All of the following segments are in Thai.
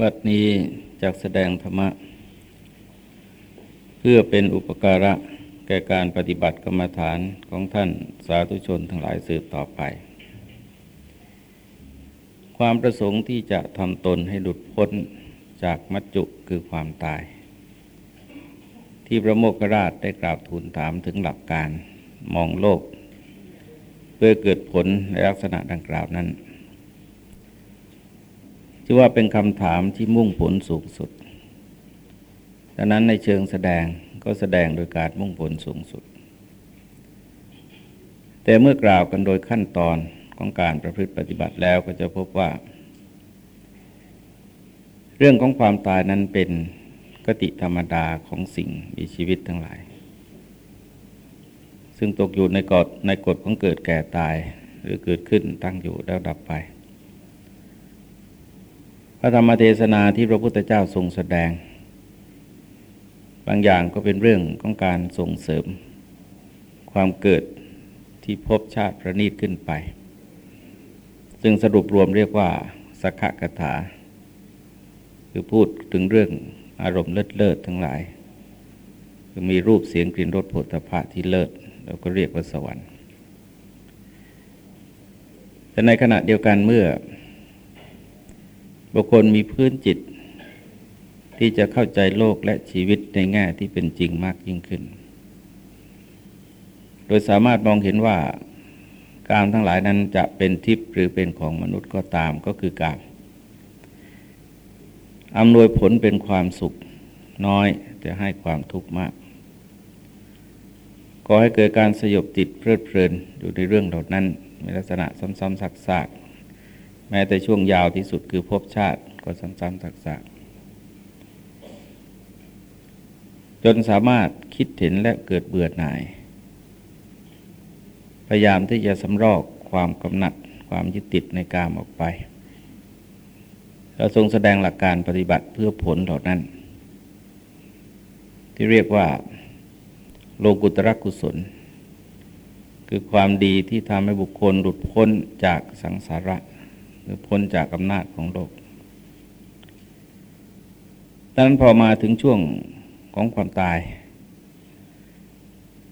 บัดนี้จากแสดงธรรมะ เพื่อเป็นอุปการะแก่การปฏิบัติกรรมฐานของท่านสาธุชนทั้งหลายสืบต่อไป ความประสงค์ที่จะทำตนให้หลุดพ้นจากมัจจุคือความตาย ที่พระโมคคราชได้กราบทูลถามถึงหลักการมองโลก เพื่อเกิดผลในลักษณะดังกล่าวนั้น ชื่ว่าเป็นคำถามที่มุ่งผลสูงสุด ดังนั้นในเชิงแสดงก็แสดงโดยการมุ่งผลสูงสุด แต่เมื่อกล่าวกันโดยขั้นตอนของการประพฤติปฏิบัติแล้วก็จะพบว่า เรื่องของความตายนั้นเป็นกติธรรมดาของสิ่งมีชีวิตทั้งหลาย ซึ่งตกอยู่ในกฎในกฎของเกิดแก่ตายหรือเกิดขึ้นตั้งอยู่แล้วดับไป พระธรรมเทศนาที่พระพุทธเจ้าทรงแสดง บางอย่างก็เป็นเรื่องของการส่งเสริม ความเกิดที่พบชาติประณีตขึ้นไป ซึ่งสรุปรวมเรียกว่าสักขกถา คือพูดถึงเรื่องอารมณ์เลิศเลิศทั้งหลายคือมีรูปเสียงกลิ่นรสผลิตภะที่เลิศเราก็เรียกว่าสวรรค์แต่ในขณะเดียวกันเมื่อ บุคคลมีพื้นจิต ที่จะเข้าใจโลกและชีวิตในแง่ที่เป็นจริงมากยิ่งขึ้น โดยสามารถมองเห็นว่าการทั้งหลายนั้นจะเป็นทิพย์หรือเป็นของมนุษย์ก็ตามก็คือการอำนวยผลเป็นความสุขน้อย แต่ให้ความทุกข์มากก็ให้เกิดการสยบติดเพลิดเพลินอยู่ในเรื่องเหล่านั้นมีลักษณะซ้ำๆซักๆ แม้แต่ช่วงยาวที่สุดคือภพชาติก็ซ้ำๆซักๆจนสามารถคิดเห็นและเกิดเบื่อหน่าย พยายามที่จะสำรอกความกำหนัดความยึดติดในกามออกไป เราทรงแสดงหลักการปฏิบัติเพื่อผลเหล่านั้น ที่เรียกว่า โลกุตระกุศล คือความดีที่ทำให้บุคคลหลุดพ้นจากสังสาระ หรือพ้นจากอำนาจของโลกดังนั้นพอมาถึงช่วงของความตาย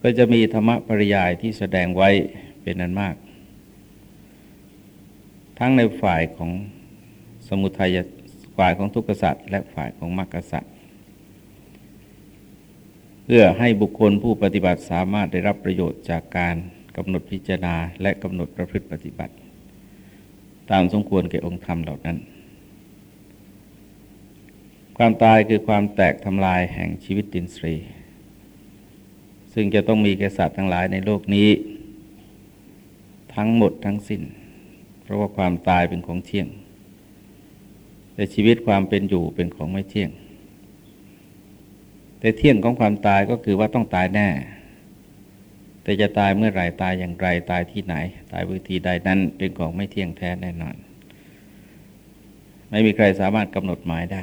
ก็จะมีธรรมะปริยายที่แสดงไว้เป็นนันมาก ทั้งในฝ่ายของสมุทัยฝ่ายของทุกขสัตว์และฝ่ายของมรรคสัตว์เพื่อให้บุคคลผู้ปฏิบัติสามารถได้รับประโยชน์จากการกำหนดพิจารณาและกำหนดประพฤติปฏิบัติ ตามสมควรแก่องค์ธรรมเหล่านั้น ความตายคือความแตกทำลายแห่งชีวิตดินทรี ซึ่งจะต้องมีแก่สัตว์ทั้งหลายในโลกนี้ ทั้งหมดทั้งสิ้น เพราะว่าความตายเป็นของเที่ยง แต่ชีวิตความเป็นอยู่เป็นของไม่เที่ยง แต่เที่ยงของความตายก็คือว่าต้องตายแน่ แต่จะตายเมื่อไรตายอย่างไรตายที่ไหน ตายวิธีใดนั้นเป็นของไม่เที่ยงแท้แน่นอน ไม่มีใครสามารถกำหนดหมายได้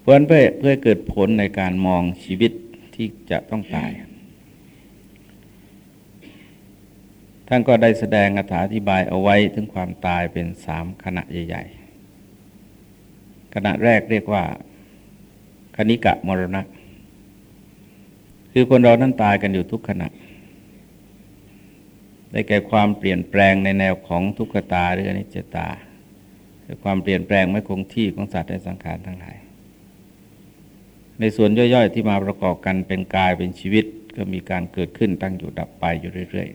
เพราะนั้นเพื่อเพื่อเกิดผลในการมองชีวิตที่จะต้องตาย ท่านก็ได้แสดงอธิบายเอาไว้ถึงความตายเป็นสามขณะใหญ่ๆขณะแรกเรียกว่า คณิกะมรณะ คือคนเรานั้นตายกันอยู่ทุกขณะ ได้แก่ความเปลี่ยนแปลงในแนวของทุกขตาหรืออนิจจตาคือความเปลี่ยนแปลงไม่คงที่ของสัตว์และสังขารทั้งหลาย ในส่วนย่อยๆที่มาประกอบกันเป็นกายเป็นชีวิตก็มีการเกิดขึ้นตั้งอยู่ดับไปอยู่เรื่อย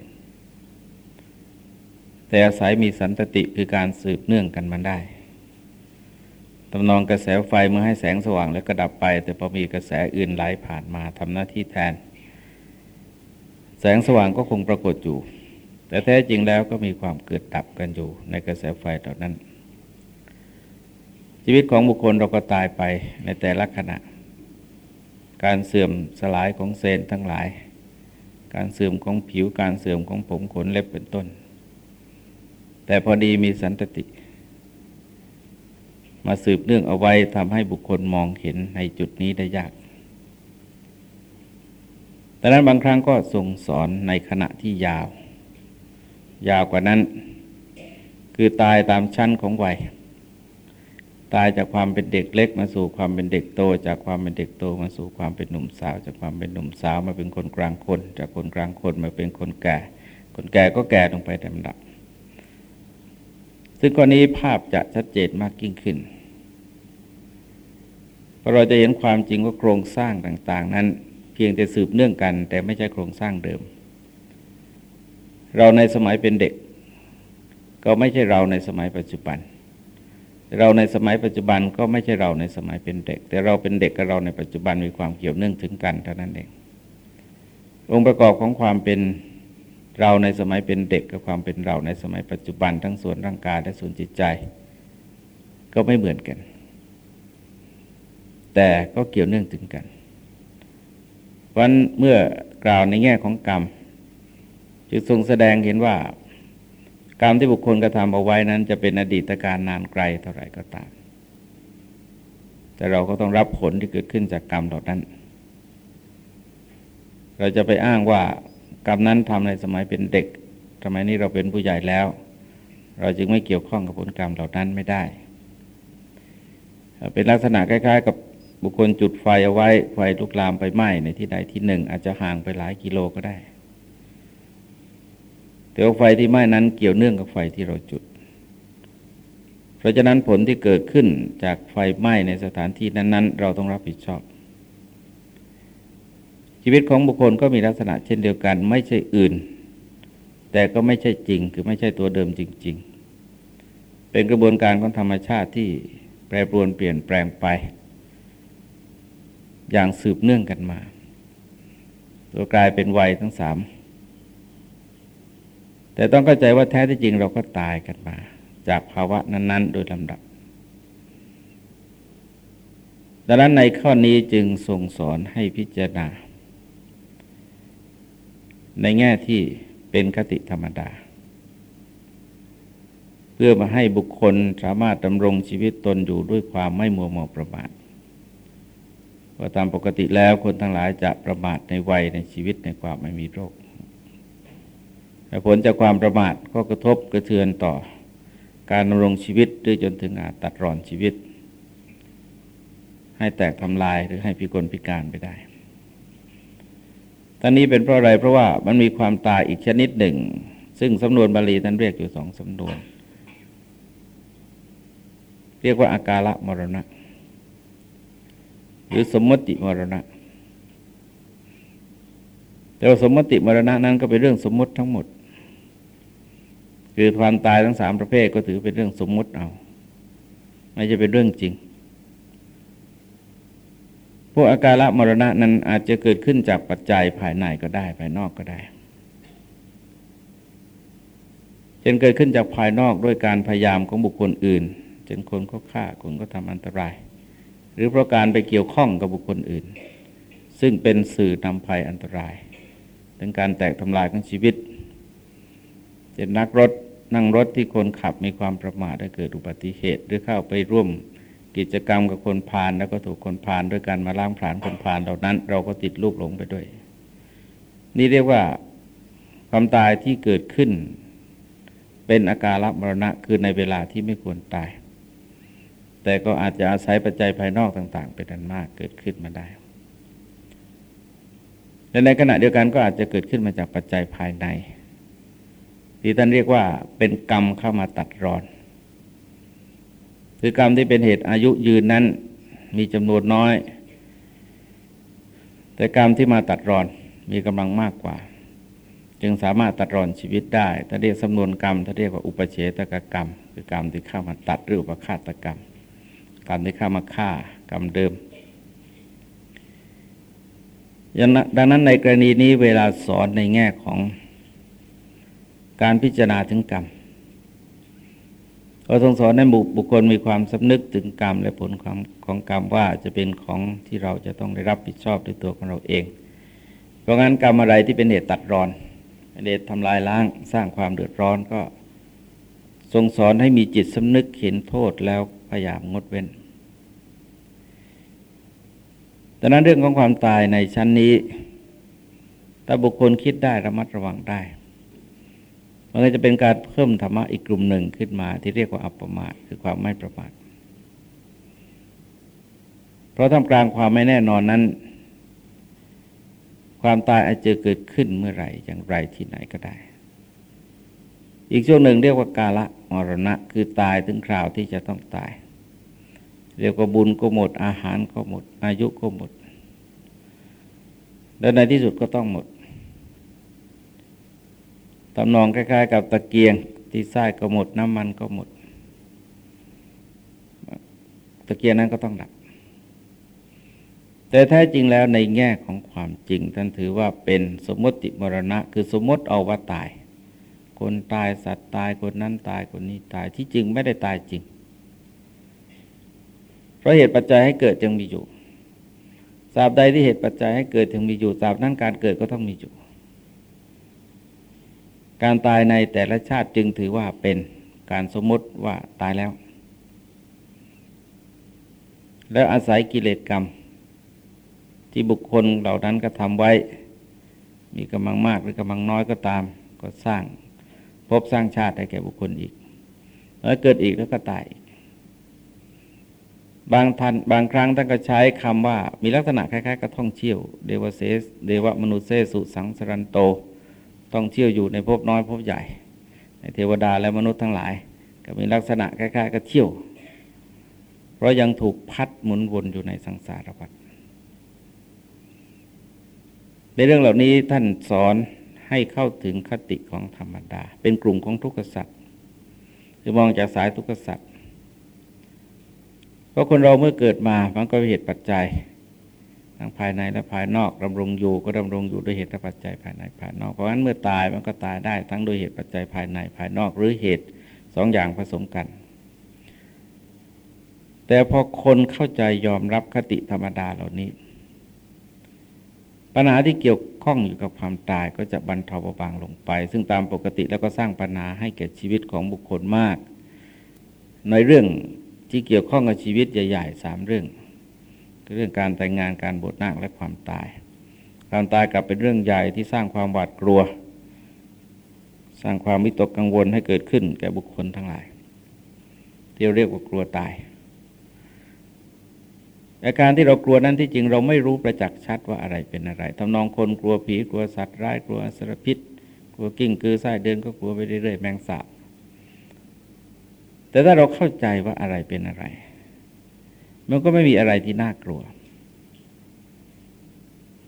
ๆ แต่อาศัยมีสันตติคือการสืบเนื่องกันมันได้ ตำนองกระแสไฟเมื่อให้แสงสว่างแล้วก็ดับไป แต่พอมีกระแสอื่นไหลผ่านมาทำหน้าที่แทน แสงสว่างก็คงปรากฏอยู่ แต่แท้จริงแล้วก็มีความเกิดดับกันอยู่ในกระแสไฟเหล่านั้น ชีวิตของบุคคลเราก็ตายไปในแต่ละขณะ การเสื่อมสลายของเซลล์ทั้งหลาย การเสื่อมของผิวการเสื่อมของผมขนเล็บเป็นต้น แต่พอดีมีสันตติ มาสืบเนื่องเอาไว้ทำให้บุคคลมองเห็นในจุดนี้ได้ยากแต่นั้นบางครั้งก็ทรงสอนในขณะที่ยาว ยาวกว่านั้น คือตายตามชั้นของวัย ตายจากความเป็นเด็กเล็กมาสู่ความเป็นเด็กโต จากความเป็นเด็กโตมาสู่ความเป็นหนุ่มสาว จากความเป็นหนุ่มสาวมาเป็นคนกลางคน จากคนกลางคนมาเป็นคนแก่ คนแก่ก็แก่ลงไปตามลำดับ ซึ่งกรณีภาพจะชัดเจนมากยิ่งขึ้น พราะเราจะเห็นความจริงว่าโครงสร้างต่างๆ นั้น เพียงแต่สืบเนื่องกัน แต่ไม่ใช่โครงสร้างเดิม เราในสมัยเป็นเด็ก ก็ไม่ใช่เราในสมัยปัจจุบัน เราในสมัยปัจจุบันก็ไม่ใช่เราในสมัยเป็นเด็ก แต่เราเป็นเด็กกับเราในปัจจุบันมีความเกี่ยวเนื่องถึงกันเท่านั้นเององค์ประกอบของความเป็นเราในสมัยเป็นเด็กกับความเป็นเราในสมัยปัจจุบันทั้งส่วนร่างกายและส่วนจิตใจ ก็ไม่เหมือนกัน แต่ก็เกี่ยวเนื่องถึงกันวันเมื่อกล่าวในแง่ของกรรม จึงทรงแสดงเห็นว่า กรรมที่บุคคลกระทำเอาไว้นั้น จะเป็นอดีตการนานไกลเท่าไหร่ก็ตาม แต่เราก็ต้องรับผลที่เกิดขึ้นจากกรรมเหล่านั้น เราจะไปอ้างว่ากรรมนั้นทำในสมัยเป็นเด็กสมัยนี้เราเป็นผู้ใหญ่แล้ว เราจึงไม่เกี่ยวข้องกับผลกรรมเหล่านั้นไม่ได้ เป็นลักษณะคล้าย ๆ กับ บุคคลจุดไฟเอาไว้ไฟลุกลามไปไหม้ในที่ใดที่หนึ่ง อาจจะห่างไปหลายกิโลก็ได้ แต่ว่าไฟที่ไหม้นั้นเกี่ยวเนื่องกับไฟที่เราจุด เพราะฉะนั้นผลที่เกิดขึ้นจากไฟไหม้ในสถานที่นั้น ๆ เราต้องรับผิดชอบ ชีวิตของบุคคลก็มีลักษณะเช่นเดียวกัน ไม่ใช่อื่น แต่ก็ไม่ใช่จริง คือไม่ใช่ตัวเดิมจริง ๆ เป็นกระบวนการของธรรมชาติที่แปรปรวนเปลี่ยนแปลงไป อย่างสืบเนื่องกันมาตัวกลายเป็นวัยทั้งสามแต่ต้องเข้าใจว่าแท้ที่จริงเราก็ตายกันมา จากภาวะนั้น ๆ โดยลำดับ ดังนั้นในข้อนี้จึงทรงสอนให้พิจารณา ในแง่ที่เป็นคติธรรมดา เพื่อมาให้บุคคลสามารถดำรงชีวิตตนอยู่ด้วยความไม่มัวเมาประมาท ว่าตามปกติแล้วคนทั้งหลายจะประมาทในวัยในชีวิตในความไม่มีโรคแต่ผลจากความประมาทก็กระทบกระเทือนต่อการดำรงชีวิตด้วยจนถึงอาจตัดรอนชีวิต ให้แตกทำลายหรือให้พิกลพิการไปได้ตอนนี้เป็นเพราะอะไรเพราะว่ามันมีความตายอีกชนิดหนึ่ง ซึ่งสำนวนบาลีท่านเรียกอยู่สองสำนวน เรียกว่าอากาละมรณะ หรือสมมติมรณะ แต่ว่าสมมติมรณะนั้นก็เป็นเรื่องสมมติทั้งหมด คือความตายทั้งสามประเภทก็ถือเป็นเรื่องสมมติเอา ไม่จะเป็นเรื่องจริง พวกอาการละมรณะนั้นอาจจะเกิดขึ้นจากปัจจัยภายในก็ได้ภายนอกก็ได้เช่นเกิดขึ้นจากภายนอกด้วยการพยายามของบุคคลอื่นเช่นคนก็ฆ่าคนก็ทำอันตราย หรือเพราะการไปเกี่ยวข้องกับบุคคลอื่น ซึ่งเป็นสื่อนำภัยอันตรายถึงการแตกทำลายของชีวิตเช่นนักรถนั่งรถที่คนขับมีความประมาทได้เกิดอุบัติเหตุ หรือเข้าไปร่วมกิจกรรมกับคนพาลแล้วก็ถูกคนพาลด้วยการมาล้างผลาญคนพาลเหล่านั้น เราก็ติดลูกหลงไปด้วย นี่เรียกว่าความตายที่เกิดขึ้นเป็นอาการรับมรณะคือในเวลาที่ไม่ควรตาย แต่ก็อาจจะอาศัยปัจจัยภายนอกต่าง ๆ เป็นอันมากเกิดขึ้นมาได้และในขณะเดียวกันก็อาจจะเกิดขึ้นมาจากปัจจัยภายใน ที่ท่านเรียกว่าเป็นกรรมเข้ามาตัดรอนคือกรรมที่เป็นเหตุอายุยืนนั้นมีจำนวนน้อย แต่กรรมที่มาตัดรอนมีกำลังมากกว่า จึงสามารถตัดรอนชีวิตได้ถ้าเรียกสำนวนกรรมถ้าเรียกว่าอุปเฉตกกรรม คือกรรมที่เข้ามาตัดหรืออุปฆาตกรรม กรรมที่เข้ามาฆ่ากรรมเดิมดังนั้นในกรณีนี้เวลาสอนในแง่ของการพิจารณาถึงกรรมเราทรงสอนให้บุคคลมีความสำนึกถึงกรรมและผลของของกรรมว่าจะเป็นของที่เราจะต้องได้รับผิดชอบด้วยตัวของเราเอง เพราะงั้นกรรมอะไรที่เป็นเหตุตัดรอนเหตุทำลายล้างสร้างความเดือดร้อนก็ ทรงสอนให้มีจิตสำนึกเห็นโทษแล้ว พยายามงดเว้นดังนั้นเรื่องของความตายในชั้นนี้ถ้าบุคคลคิดได้ระมัดระวังได้ มันก็จะเป็นการเพิ่มธรรมะอีกกลุ่มหนึ่งขึ้นมา ที่เรียกว่าอัปปมาทคือความไม่ประมาทเพราะท่ามกลางความไม่แน่นอนนั้น ความตายอาจจะเกิดขึ้นเมื่อไหร่อย่างไรที่ไหนก็ได้ อีกช่วงหนึ่งเรียกว่ากาละมรณะ คือตายถึงคราวที่จะต้องตาย เรียกว่าบุญก็หมด อาหารก็หมด อายุก็หมด และในที่สุดก็ต้องหมดตำนองคล้ายๆ กับตะเกียง ที่ไส้ก็หมด น้ำมันก็หมด ตะเกียงนั้นก็ต้องดับ แต่แท้จริงแล้วในแง่ของความจริง ท่านถือว่าเป็นสมมติมรณะ คือสมมติเอาว่าตาย คนตายสัตว์ตายคนนั้นตายคนนี้ตายที่จริงไม่ได้ตายจริง เพราะเหตุปัจจัยให้เกิดจึงมีอยู่ตราบใดที่เหตุปัจจัยให้เกิดจึงมีอยู่ตราบนั้นการเกิดก็ต้องมีอยู่ การตายในแต่ละชาติจึงถือว่าเป็นการสมมติว่าตายแล้ว แล้วอาศัยกิเลสกรรม ที่บุคคลเหล่านั้นก็ทำไว้ มีกำลังมากหรือกำลังน้อยก็ตาม ก็สร้างพบสร้างชาติให้แก่บุคคลอีก แล้วเกิดอีกแล้วก็ตาย บางทันบางครั้งท่านก็ใช้คำว่ามีลักษณะคล้ายๆกับท่องเที่ยวเดวเสสเดวมนุษเสสุสังสรันโตต้องเที่ยวอยู่ในภพน้อยภพใหญ่ ในเทวดาและมนุษย์ทั้งหลาย ก็มีลักษณะคล้ายๆกับเที่ยว เพราะยังถูกพัดหมุนวนอยู่ในสังสารวัฏในเรื่องเหล่านี้ท่านสอนให้เข้าถึงคติของธรรมดา เป็นกลุ่มของทุกขสัตว์คือมองจากสายทุกขสัตว์ เพราะคนเราเมื่อเกิดมามันก็เหตุปัจจัยทั้งภายในและภายนอกดำรงอยู่ก็ดำรงอยู่ด้วยเหตุปัจจัยภายในภายนอก เพราะฉะนั้นเมื่อตายมันก็ตายได้ทั้งโดยเหตุปัจจัยภายในภายนอกหรือเหตุสองอย่างผสมกัน แต่พอคนเข้าใจยอมรับคติธรรมดาเหล่านี้ ปัญหาที่เกี่ยวข้องอยู่กับความตายก็จะบรรเทาเบาบางลงไป ซึ่งตามปกติแล้วก็สร้างปัญหาให้แก่ชีวิตของบุคคลมาก ในเรื่อง ที่เกี่ยวข้องกับชีวิตใหญ่ๆสามเรื่องเรื่องการแต่งงานการบวชนาคและความตาย ความตายกลับเป็นเรื่องใหญ่ที่สร้างความหวาดกลัว สร้างความวิตกกังวลให้เกิดขึ้นแก่บุคคลทั้งหลาย ที่เรียกว่ากลัวตายอาการที่เรากลัวนั้นที่จริงเราไม่รู้ประจักษ์ชัดว่าอะไรเป็นอะไรทำนองคนกลัวผีกลัวสัตว์ร้ายกลัวสารพิษ กลัวกิ้งกือไส้เดินก็กลัวไปเรื่อยๆแมงสาบ แต่ถ้าเราเข้าใจว่าอะไรเป็นอะไร มันก็ไม่มีอะไรที่น่ากลัว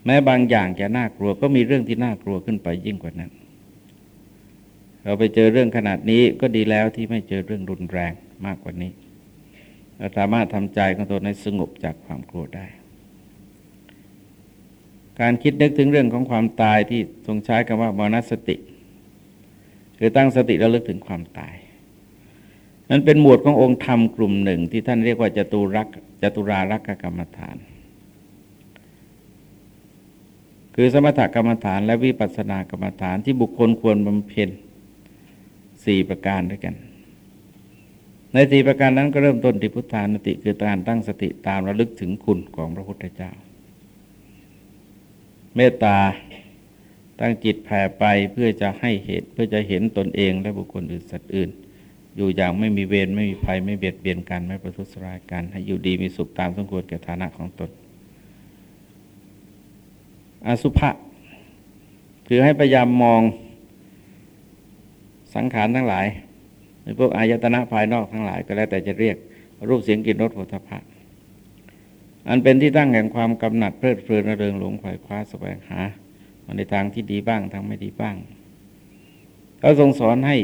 แม้บางอย่างจะน่ากลัว ก็มีเรื่องที่น่ากลัวขึ้นไปยิ่งกว่านั้น เราไปเจอเรื่องขนาดนี้ก็ดีแล้วที่ไม่เจอเรื่องรุนแรงมากกว่านี้ เราสามารถทำใจของตัวในสงบจากความกลัวได้ การคิดนึกถึงเรื่องของความตายที่ทรงใช้คำว่ามรณสติ คือตั้งสติแล้วลึกถึงความตาย นั้นเป็นหมวดขององค์ธรรมกลุ่มหนึ่งที่ท่านเรียกว่าจตุรักจตุรารักกรรมฐาน คือสมถกรรมฐานและวิปัสสนากรรมฐานที่บุคคลควรบำเพ็ญสี่ประการด้วยกัน ในสี่ประการนั้นก็เริ่มต้นที่พุทธานุติคือการตั้งสติตามระลึกถึงคุณของพระพุทธเจ้า เมตตาตั้งจิตแผ่ไปเพื่อจะให้เหตุเพื่อจะเห็นตนเองและบุคคลอื่นสัตว์อื่น อยู่อย่างไม่มีเวรไม่มีภัยไม่เบียดเบียนกันไม่ประทุษร้ายกัน ให้อยู่ดีมีสุขตามสมควรแก่ฐานะของตน อสุภะคือให้พยายามมองสังขารทั้งหลายในพวกอายตนะภายนอกทั้งหลายก็แล้วแต่จะเรียกรูปเสียงกลิ่นรสผลิตภัณฑ์อันเป็นที่ตั้งแห่งความกำหนัดเพลิดเพลินระเริงหลงไขว่คว้าแสวงหาในทางที่ดีบ้างทางไม่ดีบ้าง เขาทรงสอนให้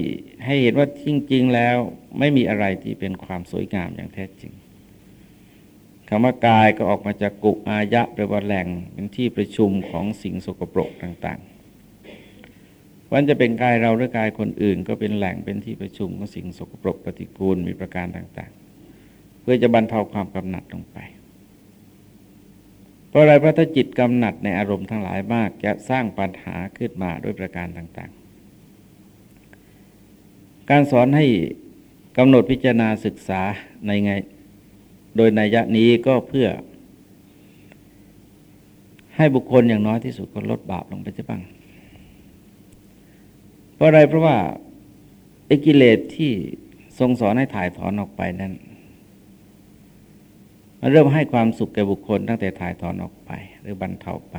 ให้เห็นว่าจริง ๆ แล้วไม่มีอะไรที่เป็นความสวยงามอย่างแท้จริงคำว่ากายก็ออกมาจากกุอายะแปลว่าแหล่งเป็นที่ประชุมของสิ่งสกปรกต่างๆวันจะเป็นกายเราหรือกายคนอื่น ก็เป็นแหล่งเป็นที่ประชุมของสิ่งสกปรกปฏิกูลมีประการต่าง ๆ เพื่อจะบรรเทาความกำหนัดลงไปเพราะอะไรพระถ้าจิตกำหนัดในอารมณ์ทั้งหลายมากจะสร้างปัญหาขึ้นมาด้วยประการต่าง การสอนให้กำหนดพิจารณาศึกษาในไง โดยนัยยะนี้ก็เพื่อ ให้บุคคลอย่างน้อยที่สุดก็ลดบาปลงไปจะบ้าง เพราะอะไรเพราะว่าไอ้กิเลสที่ทรงสอนให้ถ่ายถอนออกไปนั้นมันเริ่มให้ความสุขแก่บุคคลตั้งแต่ถ่ายถอนออกไป หรือบรรเทาไป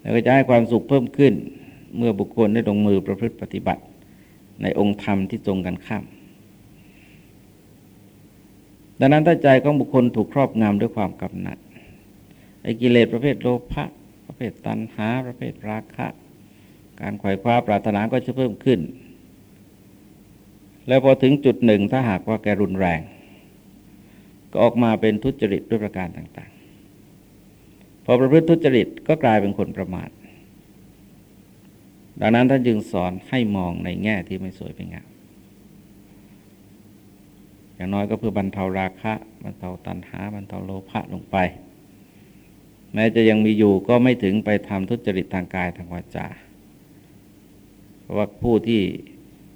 แล้วก็จะให้ความสุขเพิ่มขึ้น เมื่อบุคคลได้ลงมือประพฤติปฏิบัติ ในองค์ธรรมที่ตรงกันข้าม ดังนั้นถ้าใจของบุคคลถูกครอบงำด้วยความกำหนัดไอ้กิเลสประเภทโลภะประเภทตัณหา ประเภทราคะ การไขว่คว้าปรารถนาก็จะเพิ่มขึ้น แล้วพอถึงจุดหนึ่งถ้าหากว่าแกรุนแรง ก็ออกมาเป็นทุจริตด้วยประการต่างๆ พอประพฤติทุจริตก็กลายเป็นคนประมาท ดังนั้นท่านจึงสอนให้มองในแง่ที่ไม่สวยเป็นงามอย่างน้อยก็เพื่อบรรเทาราคะบรรเทาตัณหาบรรเทาโลภะลงไป แม้จะยังมีอยู่ก็ไม่ถึงไปทำทุจริตทางกายทางวาจาเพราะว่าผู้ที่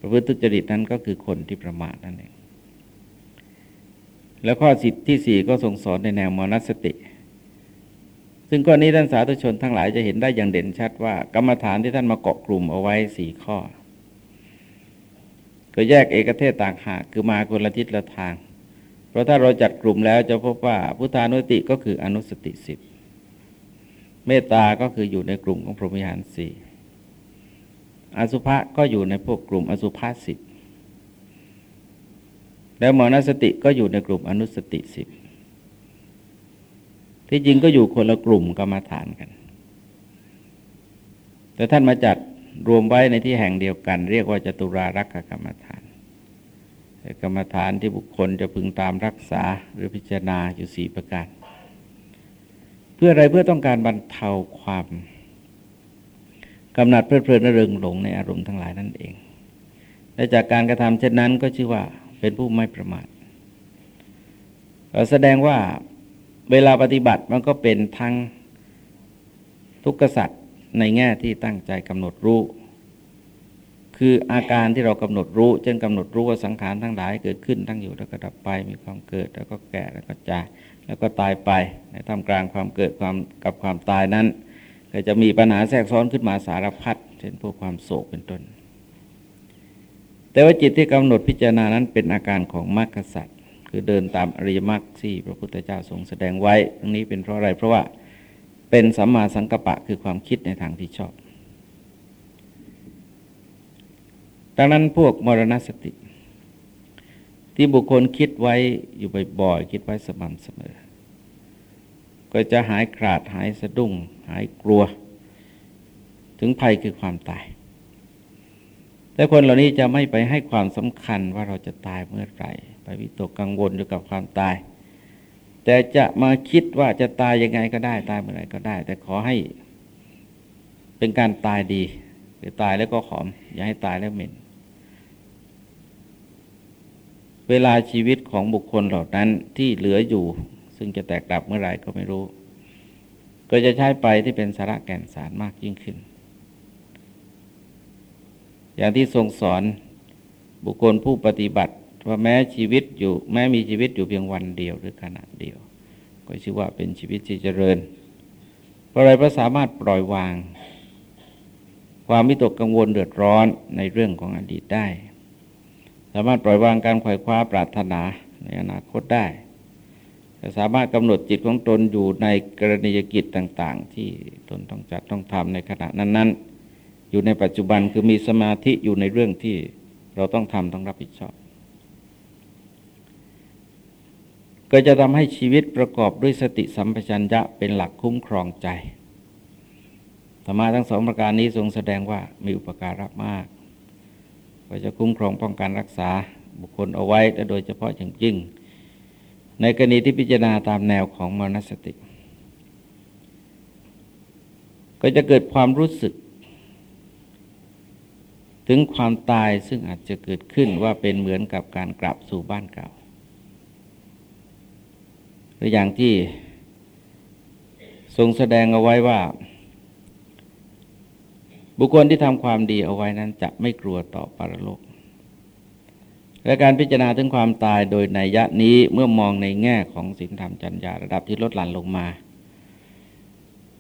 ประพฤติทุจริตนั้นก็คือคนที่ประมาทนั่นเองแล้วข้อสิทธิที่สี่ก็ทรงสอนในแนวมนสติ ซึ่งข้อนี้ท่านสาธุชนทั้งหลายจะเห็นได้อย่างเด่นชัดว่า กรรมฐานที่ท่านมาเกาะกลุ่มเอาไว้สี่ข้อก็แยกเอกเทศต่างหากคือมาคนละทิศละทาง เพราะถ้าเราจัดกลุ่มแล้วจะพบว่าพุทธานุสติก็คืออนุสติสิบเมตตาก็คืออยู่ในกลุ่มของพรหมิหารสี่อสุภะก็อยู่ในพวกกลุ่มอสุภาสิบแล้วมนสติก็อยู่ในกลุ่มอนุสติสิบ ที่จริงก็อยู่คนละกลุ่มกรรมฐานกัน แต่ท่านมาจัดรวมไว้ในที่แห่งเดียวกัน เรียกว่าจตุรารักษกรรมฐาน กรรมฐานที่บุคคลจะพึงตามรักษาหรือพิจารณาอยู่สี่ประการ เพื่ออะไรเพื่อต้องการบรรเทาความกำหนัดเพลิดเพลินเริงหลงในอารมณ์ทั้งหลายนั่นเอง และจากการกระทำเช่นนั้นก็ชื่อว่าเป็นผู้ไม่ประมาทแสดงว่า เวลาปฏิบัติมันก็เป็นทั้งทุกขสัตว์ในแง่ที่ตั้งใจกำหนดรู้ คืออาการที่เรากำหนดรู้ เช่นกำหนดรู้ว่าสังขารทั้งหลายเกิดขึ้นตั้งอยู่แล้วก็ดับไป มีความเกิดแล้วก็แก่แล้วก็จายแล้วก็ตายไปในท่ามกลางความเกิดความกับความตายนั้นก็จะมีปัญหาแทรกซ้อนขึ้นมาสารพัดเช่นพวกความโศกเป็นต้น แต่ว่าจิตที่กำหนดพิจารณานั้นเป็นอาการของมรรคสัตว์ คือเดินตามอริยมรรคที่พระพุทธเจ้าทรงแสดงไว้ตรงนี้เป็นเพราะอะไรเพราะว่าเป็นสัมมาสังกัปปะคือความคิดในทางที่ชอบ ดังนั้นพวกมรณสติ ที่บุคคลคิดไว้อยู่บ่อยๆคิดไว้สม่ำเสมอ ก็จะหายขาดหายสะดุ้ง หายกลัว ถึงภัยคือความตาย แต่คนเหล่านี้จะไม่ไปให้ความสำคัญว่าเราจะตายเมื่อไหร่ ไปวิตกกังวลอยู่กับความตาย แต่จะมาคิดว่าจะตายยังไงก็ได้ตายเมื่อไรก็ได้ แต่ขอให้เป็นการตายดีหรือตายแล้วก็ขอม อย่าให้ตายแล้วเหม็น เวลาชีวิตของบุคคลเหล่านั้นที่เหลืออยู่ ซึ่งจะแตกดับเมื่อไรก็ไม่รู้ ก็จะใช้ไปที่เป็นสาระแก่นสารมากยิ่งขึ้น อย่างที่ทรงสอนบุคคลผู้ปฏิบัติ ว่าแม้ชีวิตอยู่ แม้มีชีวิตอยู่เพียงวันเดียวหรือขณะเดียว ก็ชื่อว่าเป็นชีวิตที่เจริญ เพราะอะไรพระสามารถปล่อยวาง ความมิตกกังวลเดือดร้อนในเรื่องของอดีตได้ สามารถปล่อยวางการขวายคว้าปรารถนาในอนาคตได้สามารถกำหนดจิตของตนอยู่ในกรณียกิจต่าง ๆ ที่ตนต้องจัดต้องทำในขณะนั้น ๆ อยู่ในปัจจุบันคือมีสมาธิอยู่ในเรื่องที่เราต้องทำต้องรับผิดชอบ ก็จะทำให้ชีวิตประกอบด้วยสติสัมปชัญญะเป็นหลักคุ้มครองใจธรรมะทั้งสองประการนี้ทรงแสดงว่ามีอุปการะมาก ก็จะคุ้มครองป้องกันรักษาบุคคลเอาไว้และโดยเฉพาะอย่างยิ่ง ในกรณีที่พิจารณาตามแนวของมรณสติ ก็จะเกิดความรู้สึก ถึงความตายซึ่งอาจจะเกิดขึ้นว่าเป็นเหมือนกับการกลับสู่บ้านเก่า หรืออย่างที่ทรงแสดงเอาไว้ว่า บุคคลที่ทำความดีเอาไว้นั้นจะไม่กลัวต่อปรโลก และการพิจารณาถึงความตายโดยในยะนี้เมื่อมองในแง่ของศีลธรรมจัญญาระดับที่ลดหลั่นลงมา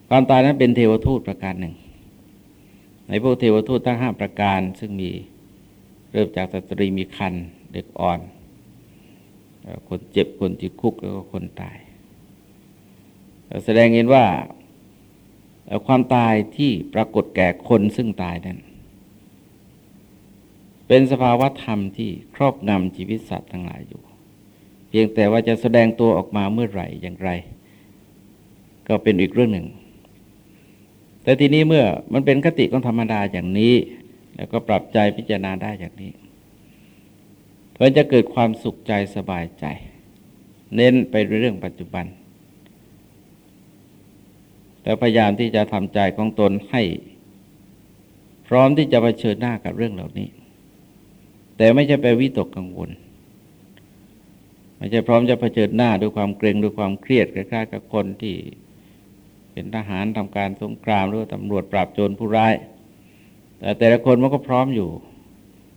ความตายนั้นเป็นเทวทูตประการหนึ่ง ในพวกเทวทูตทั้งห้าประการซึ่งมีเริ่มจากสตรีมีคันเด็กอ่อน คนเจ็บคนติดคุกแล้วก็คนตาย แสดงเห็นว่าความตายที่ปรากฏแก่คนซึ่งตายนั้น เป็นสภาวะธรรมที่ครอบงำชีวิตสัตว์ทั้งหลายอยู่ เพียงแต่ว่าจะแสดงตัวออกมาเมื่อไหร่อย่างไร ก็เป็นอีกเรื่องหนึ่ง แต่ทีนี้เมื่อมันเป็นคติของธรรมดาอย่างนี้ แล้วก็ปรับใจพิจารณาได้อย่างนี้ มันจะเกิดความสุขใจสบายใจ เน้นไปเรื่องปัจจุบันแต่พยายามที่จะทำใจของตนให้ พร้อมที่จะเผชิญหน้ากับเรื่องเหล่านี้ แต่ไม่ใช่ไปวิตกกังวลไม่ใช่พร้อมจะเผชิญหน้าด้วยความเกรงด้วยความเครียดคล้ายๆกับคนที่เป็นทหารทำการสงครามหรือตำรวจปราบโจรผู้ร้าย แต่แต่ละคนมันก็พร้อมอยู่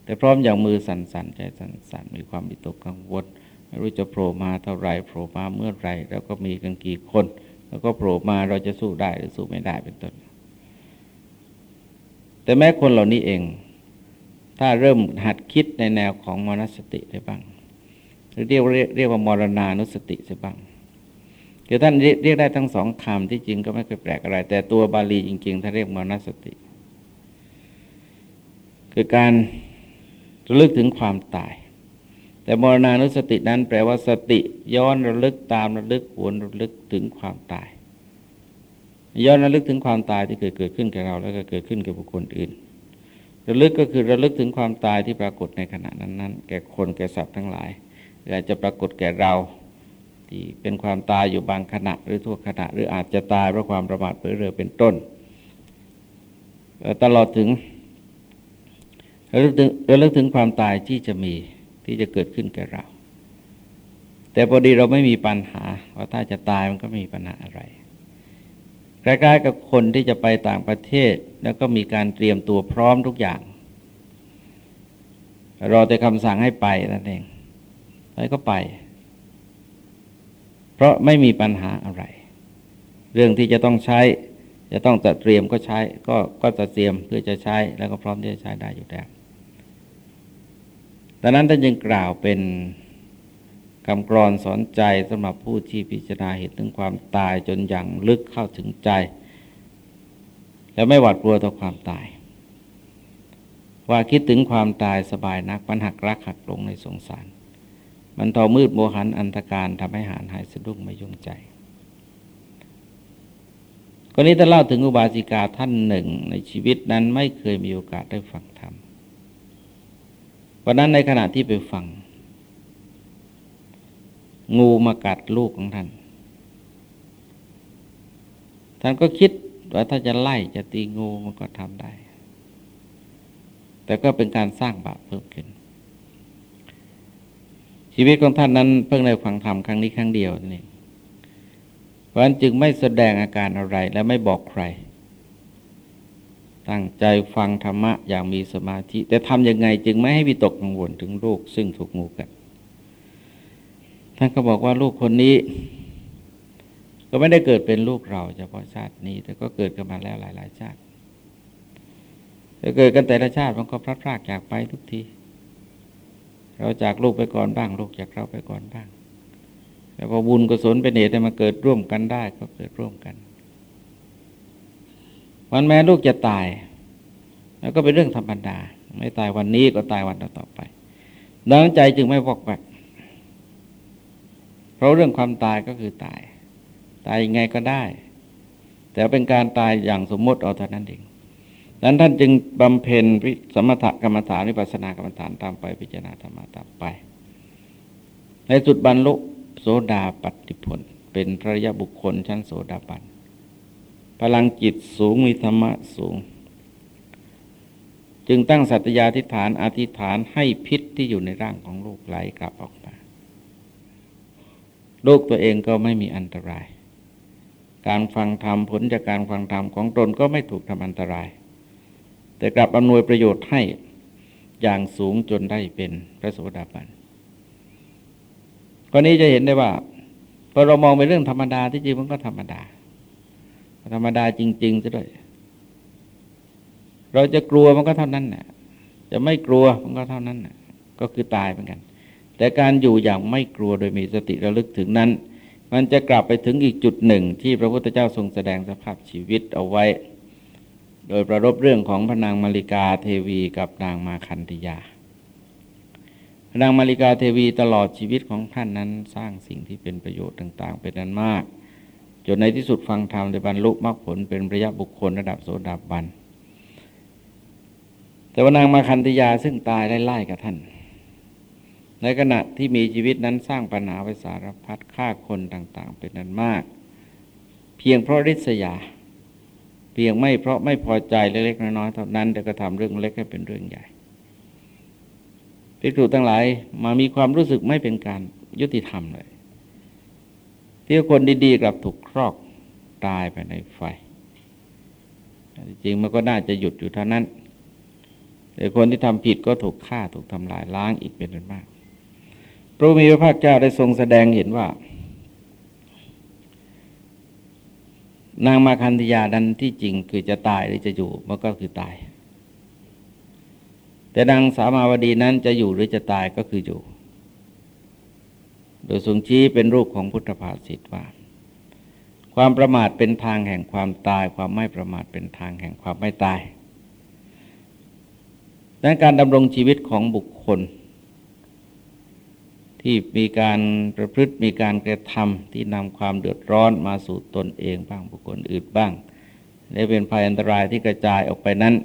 แต่พร้อมอย่างมือสั่นๆใจสั่นๆมีความวิตกกังวลไม่รู้จะโผล่มาเท่าไรโผล่มาเมื่อไรแล้วก็มีกันกี่คน แล้วก็โผล่มาเราจะสู้ได้หรือสู้ไม่ได้เป็นต้น แต่แม้คนเหล่านี้เอง ถ้าเริ่มหัดคิดในแนวของมรณสติได้บ้างหรือเรียกเรียกว่ามรณานุสติได้บ้างคือท่านเรียกได้ทั้งสองคำที่จริงก็ไม่เคยแปลกอะไร แต่ตัวบาลีจริงๆท่านเรียกมรณสติ คือการ ระลึกถึงความตาย แต่มรณานุสตินั้นแปลว่าสติย้อนระลึกตามระลึกหวนระลึกถึงความตาย ย้อนระลึกถึงความตายที่เกิดเกิดขึ้นกับเรา แล้วก็เกิดขึ้นกับบุคคลอื่น ระลึกก็คือระลึกถึงความตายที่ปรากฏในขณะนั้นๆแก่คนแก่สัตว์ทั้งหลายอาจจะปรากฏแก่เราที่เป็นความตายอยู่บางขณะหรือทั่วขณะ หรืออาจจะตายเพราะความประมาทเผลอเรือเป็นต้น ตลอดถึง ระลึกถึงระลึกถึงความตายที่จะมีที่จะเกิดขึ้นแก่เรา แต่พอดีเราไม่มีปัญหาว่าถ้าจะตายมันก็ไม่มีปัญหาอะไรใกล้ๆกับคนที่จะไปต่างประเทศ แล้วก็มีการเตรียมตัวพร้อมทุกอย่างรอแต่คำสั่งให้ไปนั่นเองแล้วก็ไป เพราะไม่มีปัญหาอะไร เรื่องที่จะต้องใช้ จะต้องจัดเตรียมก็ใช้ ก็ก็จะเตรียมเพื่อจะใช้แล้วก็พร้อมที่จะใช้ได้อยู่แล้ว ดังนั้นท่านจึงกล่าวเป็นคำกรอนสอนใจสำหรับผู้ที่พิจารณาเหตุถึงความตายจนอย่างลึกเข้าถึงใจ แล้วไม่หวาดกลัวต่อความตาย ว่าคิดถึงความตายสบายนักมันหักรักหักหลงในสงสาร มันทอมืดโมหันอันตรการทำให้หานหายสะดุ้งไม่ยุ่งใจคนนี้จะเล่าถึงอุบาสิกาท่านหนึ่งในชีวิตนั้นไม่เคยมีโอกาสได้ฟัง ธรรมวันนั้นในขณะที่ไปฟัง งูมากัดลูกของท่าน ท่านก็คิดว่าถ้าจะไล่จะตีงูมันก็ทำได้ แต่ก็เป็นการสร้างบาปเพิ่มขึ้น ชีวิตของท่านนั้นเพิ่งได้ฟังธรรมครั้งนี้ครั้งเดียวนี่เพราะฉะนั้นจึงไม่แสดงอาการอะไรและไม่บอกใคร ตั้งใจฟังธรรมะอย่างมีสมาธิ แต่ทำยังไงจึงไม่ให้วิตกกังวลถึงลูกซึ่งถูกงูกัดท่านก็บอกว่าลูกคนนี้ ก็ไม่ได้เกิดเป็นลูกเราเฉพาะชาตินี้ แต่ก็เกิดกันมาแล้วหลาย ๆ ชาติแต่เกิดกันแต่ละชาติมันก็พลัดพรากจากไปทุกที เราจากลูกไปก่อนบ้าง ลูกจากเราไปก่อนบ้างแต่พอบุญกุศลเป็นเหตุให้มาเกิดร่วมกันได้ก็เกิดร่วมกัน วันแม้ลูกจะตาย แล้วก็เป็นเรื่องธรรมดา ไม่ตายวันนี้ก็ตายวันต่อไป ดังใจจึงไม่วอกแวกเพราะเรื่องความตายก็คือตาย ตายยังไงก็ได้ แต่เป็นการตายอย่างสมมติเอาเท่านั้นเองดังนั้นท่านจึงบำเพ็ญสมถกรรมฐานวิปัสสนากรรมฐานตามไปพิจารณาธรรมะตามไป ในสุดบรรลุโสดาปฏิผล เป็นพระยะบุคคลชั้นโสดาบัน พลังจิตสูงมีธรรมะสูง จึงตั้งสัตยาธิฐานอธิษฐานให้พิษที่อยู่ในร่างของลูกไหลกลับออกมาลูกตัวเองก็ไม่มีอันตราย การฟังธรรมผลจากการฟังธรรมของตนก็ไม่ถูกทำอันตราย แต่กลับอำนวยประโยชน์ให้อย่างสูงจนได้เป็นพระโสดาบันกรณีจะเห็นได้ว่าพอเรามองเป็นเรื่องธรรมดาที่จริงมันก็ธรรมดา ธรรมดาจริงๆซะด้วย เราจะกลัวมันก็เท่านั้นแหละจะไม่กลัวมันก็เท่านั้นแหละก็คือตายเหมือนกัน แต่การอยู่อย่างไม่กลัวโดยมีสติระลึกถึงนั้น มันจะกลับไปถึงอีกจุดหนึ่ง ที่พระพุทธเจ้าทรงแสดงสภาพชีวิตเอาไว้ โดยประรบเรื่องของพระนางมาริกาเทวีกับนางมาคันธยาพนางมาริกาเทวีตลอดชีวิตของท่านนั้นสร้างสิ่งที่เป็นประโยชน์ต่าง ๆ เป็นนันมาก จนในที่สุดฟังธรรมได้บรรลุมรรคผลเป็นระยะบุคคลระดับโสดาบัน แต่ว่านางมาคันธยาซึ่งตายไล่ๆกับท่าน ในขณะที่มีชีวิตนั้นสร้างปัญหาไว้สารพัดฆ่าคนต่างๆ เป็นนั้นมาก เพียงเพราะริษยา เพียงไม่เพราะไม่พอใจเล็กๆน้อยๆเท่านั้นแต่ก็ทำเรื่องเล็กให้เป็นเรื่องใหญ่ภิกษุทั้งหลายมามีความรู้สึกไม่เป็นการยุติธรรมเลย ที่คนดีๆกลับถูกครอกตายไปในไฟ จริงมันก็น่าจะหยุดอยู่เท่านั้น แต่คนที่ทำผิดก็ถูกฆ่าถูกทำลายล้างอีกเป็นมาก พระมีพระภาคเจ้าได้ทรงแสดงเห็นว่า นางมาคันธยาดันที่จริงคือจะตายหรือจะอยู่มันก็คือตาย แต่นางสามาวดีนั้นจะอยู่หรือจะตายก็คืออยู่ โดยทรงชี้เป็นรูปของพุทธภาษิตว่า ความประมาทเป็นทางแห่งความตาย ความไม่ประมาทเป็นทางแห่งความไม่ตายดังการดำรงชีวิตของบุคคล ที่มีการประพฤติมีการกระทำที่นำความเดือดร้อนมาสู่ตนเองบ้างบุคคลอื่นบ้างและเป็นภัยอันตรายที่กระจายออกไปนั้น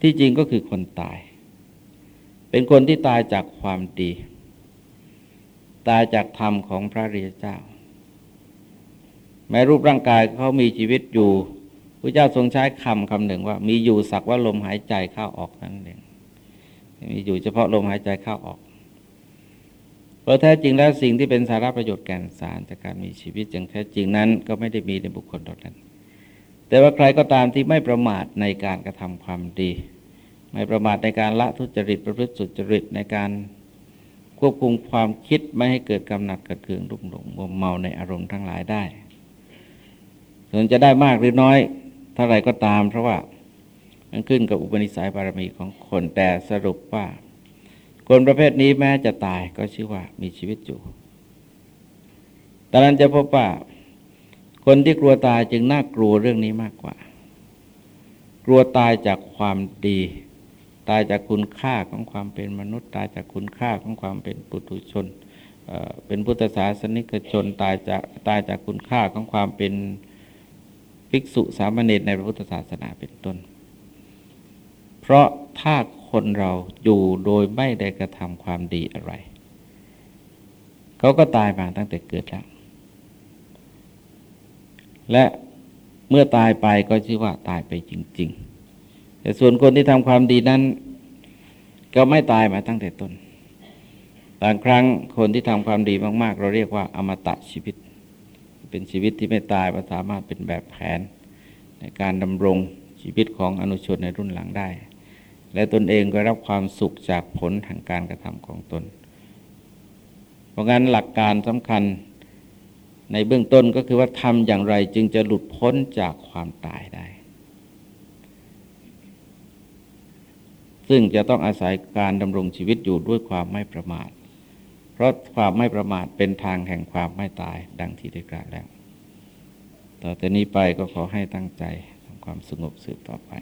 ที่จริงก็คือคนตาย เป็นคนที่ตายจากความดี ตายจากธรรมของพระริยเจ้า แม้รูปร่างกายเขามีชีวิตอยู่พระเจ้าทรงใช้คำคำหนึ่งว่า มีอยู่สักว่าลมหายใจเข้าออกนั่นเองมีอยู่เฉพาะลมหายใจเข้าออกเพราะแท้จริงแล้วสิ่งที่เป็นสาระประโยชน์แก่นสารจากการมีชีวิตอย่างแท้จริงนั้น ก็ไม่ได้มีในบุคคลตนั้น แต่ว่าใครก็ตามที่ไม่ประมาทในการกระทำความดี ไม่ประมาทในการละทุจริตประพฤติสุจริตในการ ควบคุมความคิดไม่ให้เกิดกำหนัดกระเทืองรุ่มหลงมัวเมาในอารมณ์ทั้งหลายได้ ส่วนจะได้มากหรือน้อย เท่าไรก็ตาม เพราะว่ามันขึ้นกับอุปนิสัยบารมีของคนแต่สรุปว่า คนประเภทนี้แม้จะตายก็ชื่อว่ามีชีวิตอยู่ดังนั้นจะพบว่า คนที่กลัวตายจึงน่ากลัวเรื่องนี้มากกว่า กลัวตายจากความดี ตายจากคุณค่าของความเป็นมนุษย์ ตายจากคุณค่าของความเป็นปุถุชน เป็นพุทธศาสนิกชน ตายจากตายจากคุณค่าของความเป็นภิกษุสามเณรในพระพุทธศาสนาเป็นต้น เพราะถ้าคนเราอยู่โดยไม่ได้กระทำความดีอะไร เขาก็ตายมาตั้งแต่เกิดแล้ว และเมื่อตายไปก็ชื่อว่าตายไปจริง ๆ แต่ส่วนคนที่ทำความดีนั้น ก็ไม่ตายมาตั้งแต่ต้นบางครั้งคนที่ทำความดีมาก ๆ เราเรียกว่าอมตะชีวิต เป็นชีวิตที่ไม่ตายมันสามารถเป็นแบบแผน ในการดำรงชีวิตของอนุชนในรุ่นหลังได้ และตนเองก็รับความสุขจากผลทางการกระทำของตน เพราะงั้นหลักการสำคัญในเบื้องต้นก็คือว่าทำอย่างไรจึงจะหลุดพ้นจากความตายได้ ซึ่งจะต้องอาศัยการดำรงชีวิตอยู่ด้วยความไม่ประมาท เพราะความไม่ประมาทเป็นทางแห่งความไม่ตายดังที่ได้กล่าวแล้ว ต่อจากนี้ไปก็ขอให้ตั้งใจทำความสงบสืบต่อไป